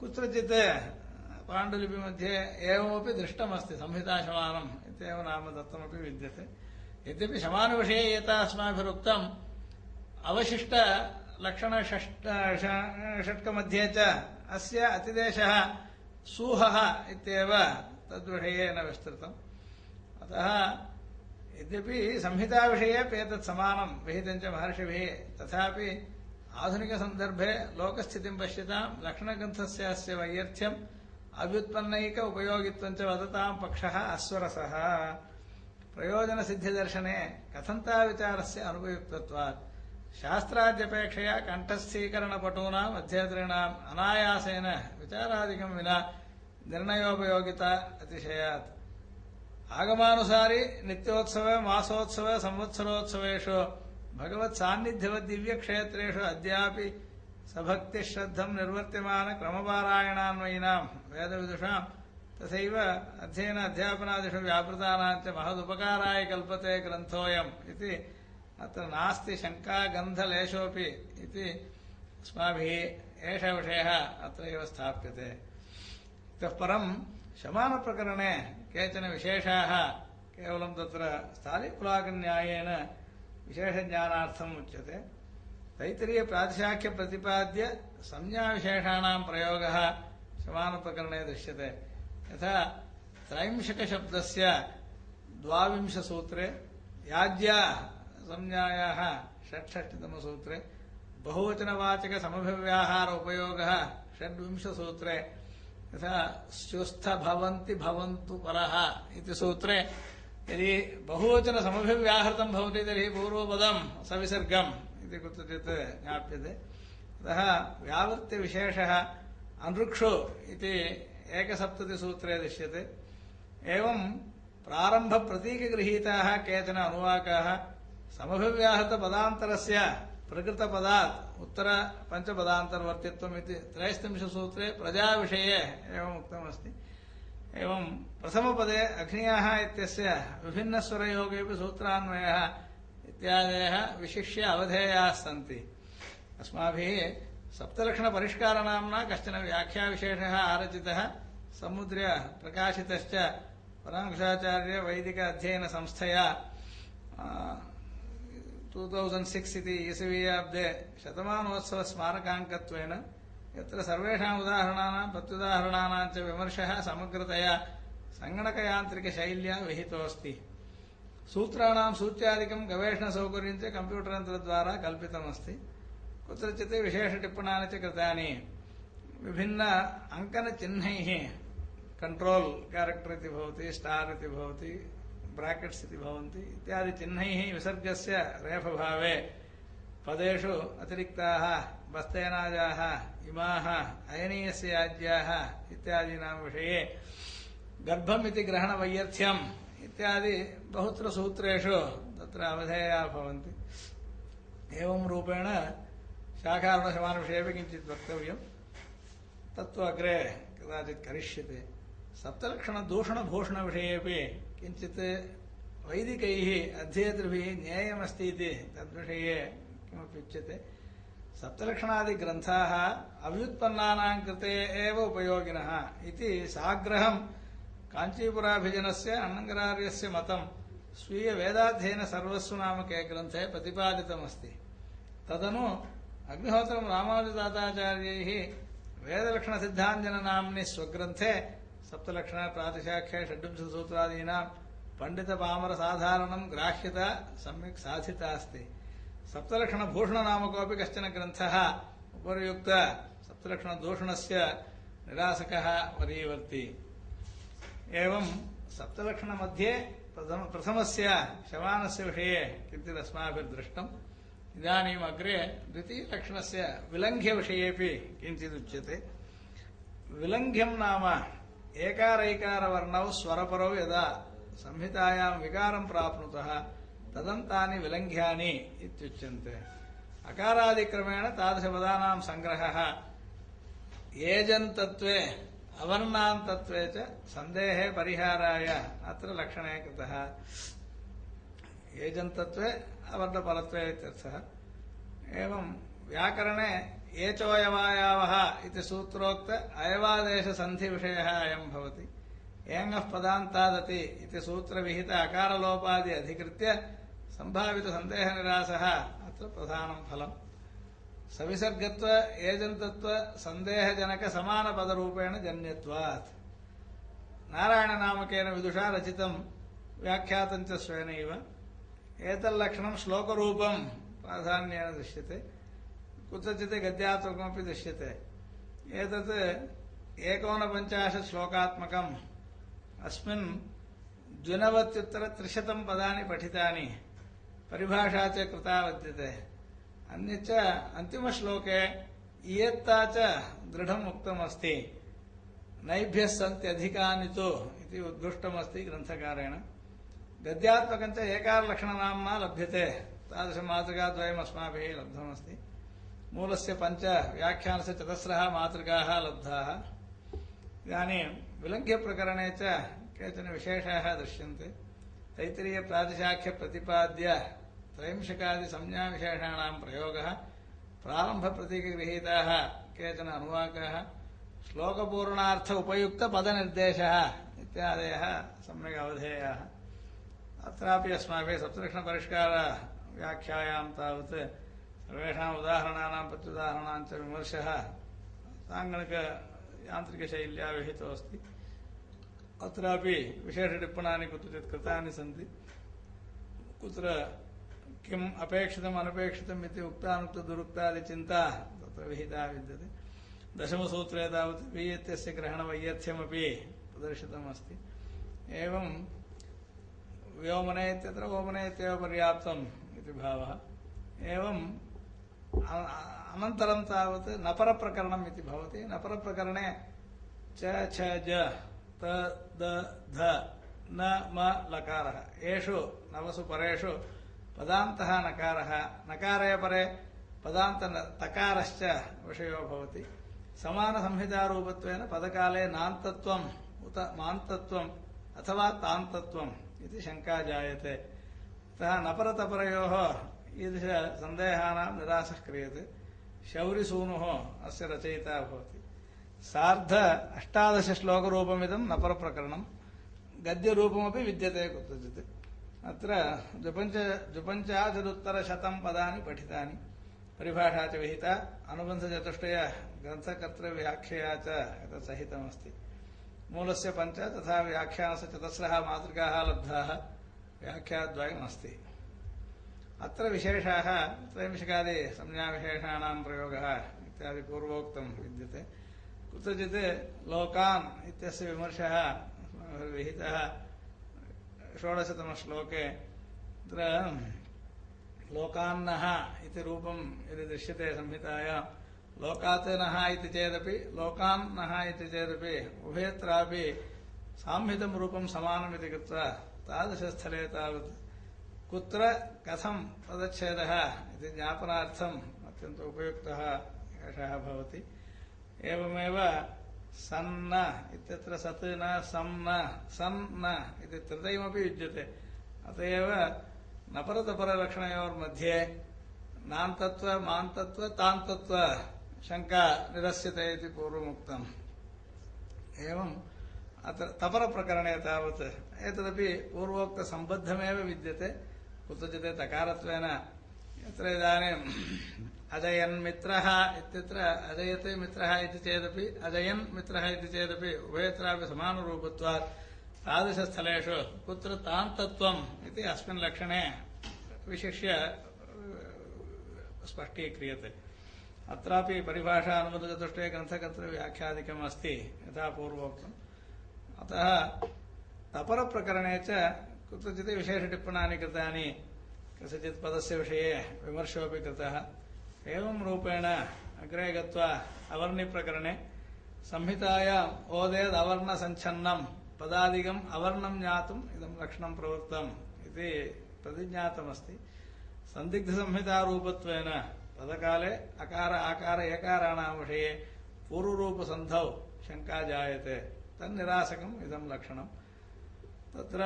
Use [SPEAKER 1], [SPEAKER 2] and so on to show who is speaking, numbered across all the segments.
[SPEAKER 1] कुत्रचित् पाण्डुलिपिमध्ये एवमपि दृष्टमस्ति संहिताशमानम् इत्येव नाम दत्तमपि विद्यते। यद्यपि शमानविषये यथा अस्माभिरुक्तम् अवशिष्टलक्षणषष्ट षट्कमध्ये च अस्य अतिदेशः सूहः इत्येव तद्विषये न विस्तृतम्। अतः यद्यपि संहिताविषये अपि एतत् समानं विहितं महर्षिभिः तथापि ఆధునికసందర్భే లోకస్థితిం పశ్యతాం లక్షణగ్రంథస్యాస్య వైయర్థ్యం అవ్యుత్పన్నైక ఉపయోగిత్వం చ వదతాం పక్షः అస్వరసः ప్రయోజనసిద్ధిదర్శనే కథంతా విచారస్య అనుపయుక్తత్వాత్. శాస్త్రాద్యపేక్షయా కంఠస్థీకరణపటూనాం అధ్యేతॄణాం అనాయాసేన విచారాదికం వినా నిర్ణయోపయోగిత అతిశయాత్. ఆగమానుసారి నిత్యోత్సవే మాసోత్సవే సంవత్సరోత్సవేషు भगवत् सान्निध्यवत् दिव्यक्षेत्रेषु अद्यापि सभक्तिश्रद्धं निर्वर्त्यमान क्रमपारायणान्वयिनां वेदविदुषां, तथैव अध्ययन अध्यापनादिषु व्यापृतानां च महदुपकाराय कल्पते ग्रन्थोऽयम् इति अत्र नास्ति शङ्का गन्धलेशोऽपि इति अस्माभिः एषः विषयः अत्रैव स्थाप्यते। इतः परं केचन विशेषाः केवलं तत्र स्थालिकुलाकन्यायेन विशेषज्ञानार्थम् उच्यते। तैतरीय तैत्तरीयप्रातिशाख्यप्रतिपाद्य संज्ञाविशेषाणां प्रयोगः शमानप्रकरणे दृश्यते। यथा त्रैंशकशब्दस्य द्वाविंशसूत्रे याज्या संज्ञायाः षट्षष्टितमसूत्रे बहुवचनवाचकसमभिव्याहार उपयोगः षड्विंशसूत्रे, यथा भवन्ति भवन्तु परः इति सूत्रे यदि बहुवचनसमभिव्याहृतं भवति तर्हि पूर्वपदं सविसर्गम् इति कुत्रचित् ज्ञाप्यते। अतः व्यावृत्तिविशेषः अनृक्षु इति एकसप्ततिसूत्रे दृश्यते। एवं प्रारम्भप्रतीकगृहीताः केचन अनुवाकाः समभिव्याहृतपदान्तरस्य प्रकृतपदात् उत्तरपञ्चपदान्तर्वर्तित्वम् इति त्रयस्त्रिंशसूत्रे प्रजाविषये एवम् उक्तमस्ति एवं प्रथमपदे अग्न्याः इत्यस्य विभिन्नस्वरयोगेऽपि सूत्रान्वयः इत्यादयः विशिष्य अवधेयाः सन्ति। अस्माभिः सप्तलक्षणपरिष्कारनाम्ना कश्चन व्याख्याविशेषः आरचितः समुद्र्य प्रकाशितश्च पराङ्कुशाचार्य वैदिक अध्ययनसंस्थया टु तौसण्ड् सिक्स् इति ईसवीयाब्दे शतमानोत्सवस्मारकाङ्कत्वेन यत्र सर्वेषाम् उदाहरणानां प्रत्युदाहरणानां च विमर्शः समग्रतया सङ्गणकयान्त्रिकशैल्या विहितोऽस्ति। सूत्राणां सूच्यादिकं गवेषणसौकर्यं च कम्प्यूटर् यन्त्रद्वारा कल्पितमस्ति। कुत्रचित् विशेषटिप्पणानि च कृतानि। विभिन्न अङ्कनचिह्नैः कण्ट्रोल् क्यारेक्टर् इति भवति स्टार् इति भवति ब्राकेट्स् इति भवन्ति इत्यादि विसर्गस्य रेफभावे पदेषु अतिरिक्ताः बस्तेनाजाः इमाः, अयनीयस्य याज्याः इत्यादीनां विषये गर्भम् इति ग्रहणवैयर्थ्यम् इत्यादि बहुत्र सूत्रेषु तत्र अवधेया भवन्ति। एवं रूपेण शाखारुणशमानविषये किञ्चित् वक्तव्यम्। तत्तु अग्रे कदाचित् करिष्यते। सप्तलक्षणदूषणभूषणविषयेपि किञ्चित् वैदिकैः अध्येतृभिः ज्ञेयमस्ति इति तद्विषये किमपि उच्यते सप्तलक्षणादिग्रन्थाः अव्युत्पन्नानां कृते एव उपयोगिनः इति साग्रहं काञ्चीपुराभिजनस्य अण्णङ्गरार्यस्य मतं स्वीयवेदाध्ययनसर्वस्व नामके ग्रन्थे प्रतिपादितमस्ति। तदनु अग्निहोत्रं रामानुजदाताचार्यैः वेदलक्षणसिद्धाञ्जननाम्नि स्वग्रन्थे सप्तलक्षण प्रातिशाख्य षड्विंशसूत्रादीनां पण्डितपामरसाधारणं ग्राह्यता सम्यक् साधिता अस्ति सप्तलक्षणभूषणनामकोऽपि कश्चन ग्रन्थः उपर्युक्त सप्तलक्षणदूषणस्य निरासकः वरीवर्ति। एवं सप्तलक्षणमध्ये प्रथम प्रथमस्य शवानस्य विषये किञ्चित् अस्माभिर्दृष्टम् इदानीम् अग्रे द्वितीयलक्षणस्य विलङ्घ्यविषयेपि किञ्चिदुच्यते विलङ्घ्यं नाम एकारैकारवर्णौ स्वरपरौ यदा संहितायां विकारं प्राप्नुतः तदन्तानि विलङ्घ्यानि इत्युच्यन्ते। अकारादिक्रमेण तादृशपदानां सङ्ग्रहः। एजन्तत्वे अवर्णान्तत्वे च सन्देहे परिहाराय अत्र लक्षणे कृतः। एजन्तत्वे अवर्णपरत्वे इत्यर्थः। एवं व्याकरणे एचोऽयवायावः इति सूत्रोक्त अयवादेशसन्धिविषयः अयं भवति। एङः पदान्तादति इति सूत्रविहित अकारलोपादि अधिकृत्य सम्भावितसन्देहनिरासः अत्र प्रधानं फलम्। सविसर्गत्व, एजन्तत्व, सन्देहजनकसमानपदरूपेण जन्यत्वात्। नारायणनामकेन विदुषा रचितं, व्याख्यातं च स्वेनैव एतल्लक्षणं श्लोकरूपं प्राधान्येन दृश्यते। कुत्रचित् गद्यात्मकमपि दृश्यते। एतत् एकोनपञ्चाशत् श्लोकात्मकम्। अस्मिन् द्विनवत्युत्तरत्रिशतं पदानि पठितानि। परिभाषा च कृता विद्यते अन्यच्च अन्तिमश्लोके इयत्ता च दृढम् उक्तमस्ति। नैभ्यः सन्त्यधिकानि तु इति उद्घुष्टमस्ति ग्रन्थकारेण। गद्यात्मकञ्च एकारलक्षणनाम्ना लभ्यते। तादृशमातृकाद्वयम् अस्माभिः लब्धमस्ति। मूलस्य पञ्च व्याख्यानस्य चतस्रः मातृकाः लब्धाः। इदानीं विलङ्घ्यप्रकरणे च केचन विशेषाः दृश्यन्ते। तैत्तिरीयप्रातिशाख्यप्रतिपाद्य त्रयंशकादिसंज्ञाविशेषाणां प्रयोगः प्रारम्भप्रतीकगृहीताः केचन अनुवाकाः, श्लोकपूर्णार्थ उपयुक्तपदनिर्देशः इत्यादयः सम्यक् अवधेयाः। अत्रापि अस्माभिः सप्तलक्षणपरिष्कारव्याख्यायां तावत् सर्वेषाम् उदाहरणानां प्रत्युदाहरणां च विमर्शः। साङ्गणिकयान्त्रिकशैल्या विहितोऽस्ति। अत्रापि विशेषटिप्पणानि कुत्रचित् कृतानि सन्ति। कुत्र किम् अपेक्षितम् अनपेक्षितम् इति उक्तानुक्तदुरुक्तादिचिन्ता तत्र विहिता विद्यते। दशमसूत्रे तावत् वि इत्यस्य ग्रहणवैयर्थ्यमपि प्रदर्शितमस्ति। एवं व्योमने इत्यत्र ओमने इत्येव पर्याप्तम् इति भावः। एवं अनन्तरं तावत् नपरप्रकरणम् इति भवति। नपरप्रकरणे च छ ज त, द, ध, न, म, लकारः। नवसु परेषु, पदान्तः नकारः। नकारे परे पदान्त तकारश्च विषयो भवति। समानसंहितारूपत्वेन पदकाले नान्तत्वम्, उत, मान्तत्वम् अथवा तान्तत्वम् इति शङ्का जायते। अतः नपरतपरयोः ईदृशसन्देहानां निरासः क्रियते। शौरिसूनुः अस्य रचयिता भवति। सार्ध अष्टादशश्लोकरूपमिदं नपरप्रकरणं गद्यरूपमपि विद्यते कुत्रचित्। अत्र द्विपञ्च द्विपञ्चाशदुत्तरशतं पदानि पठितानि। परिभाषा च विहिता, अनुबन्धचतुष्टय ग्रन्थकर्तृव्याख्यया च एतत् सहितमस्ति। मूलस्य पञ्च तथा व्याख्यानस्य चतस्रः मातृकाः लब्धाः व्याख्याद्वयमस्ति। अत्र विशेषाः त्रयंशकादि संज्ञाविशेषाणां प्रयोगः इत्यादि पूर्वोक्तं विद्यते। कुत्रचित् लोकान् इत्यस्य विमर्शः विहितः षोडशतमश्लोके, तत्र लोकान्नः इति रूपं यदि दृश्यते संहितायां लोकात् नः इति चेदपि, लोकान्नः इति चेदपि उभयत्रापि साम्हितं रूपं समानमिति कृत्वा तादृशस्थले तावत् कुत्र कथं पदच्छेदः इति ज्ञापनार्थम् अत्यन्त उपयुक्तः एषः भवति। एवमेव सन्न इत्यत्र सत् न सं न सन् न इति त्रितयमपि युज्यते अत एव नपरतपरलक्षणयोर्मध्ये नान्तत्व, मान्तत्व, तान्तत्व शङ्का निरस्यते इति पूर्वमुक्तम्। एवम् अत्र तपरप्रकरणे तावत् एतदपि पूर्वोक्तसम्बद्धमेव विद्यते। कुत्रचित् तकारत्वेन यत्र इदानीम् अजयन् मित्रः इत्यत्र अजयते मित्रः इति चेदपि, अजयन् मित्रः इति चेदपि उभयत्रापि समानरूपत्वात् तादृशस्थलेषु कुत्र तान्तत्वम् इति अस्मिन् लक्षणे विशिष्य, स्पष्टीक्रियते। अत्रापि परिभाषा अनुमतचतुष्टये ग्रन्थकर्तृव्याख्यादिकम् अस्ति, यथा पूर्वोक्तम्। अतः तपरप्रकरणे च कुत्रचित् विशेषटिप्पणानि कृतानि, कस्यचित् पदस्य विषये विमर्शोऽपि कृतः। एवं रूपेण अग्रे गत्वा अवर्णिप्रकरणे संहितायाम् ओदेदवर्णसञ्छन्नं पदादिकम् अवर्णं ज्ञातुम् इदं लक्षणं प्रवृत्तम् इति प्रतिज्ञातमस्ति। सन्दिग्धसंहितारूपत्वेन पदकाले अकार आकार एकाराणां विषये पूर्वरूपसन्धौ शङ्का जायते। तन्निरासकम् इदं लक्षणं तत्र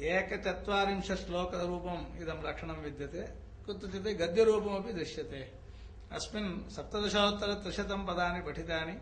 [SPEAKER 1] एकचत्वारिंशत् श्लोकरूपम् इदं लक्षणं विद्यते। कुत्रचित् गद्यरूपमपि दृश्यते। अस्मिन् सप्तदशोत्तरत्रिशतं पदानि पठितानि।